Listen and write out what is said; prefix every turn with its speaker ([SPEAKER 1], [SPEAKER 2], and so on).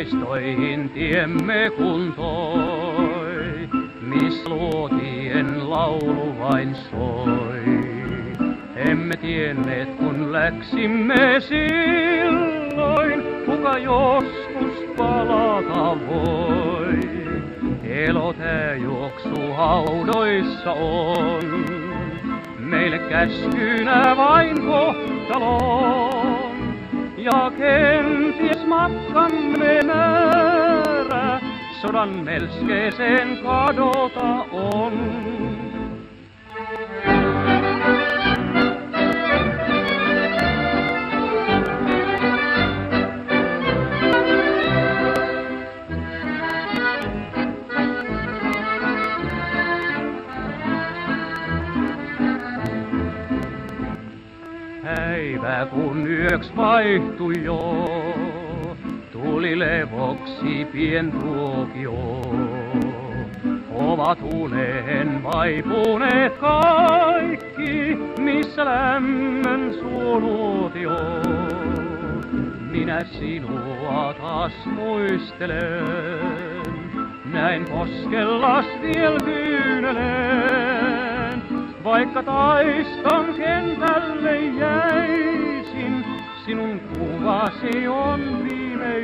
[SPEAKER 1] aikoihin tiemme kuntoi, miss luotien laulu vain soi. Emme tienneet kun läksimme silloin, kuka joskus palata voi. Elotää juoksu haudoissa on, meille käskynä vain kohtalon. Ja kenties matkamme määrä sodan melskeeseen kadota on. Päivä kun yöks vaihtui jo, tuli levoksi pien tuokio. Ovat uneen vaipuneet kaikki, missä lämmön suoluotio. Minä sinua taas muistelen, näin koskellas viel kyynelen. Vaikka taiston kentälle jäisin, Vasi on viime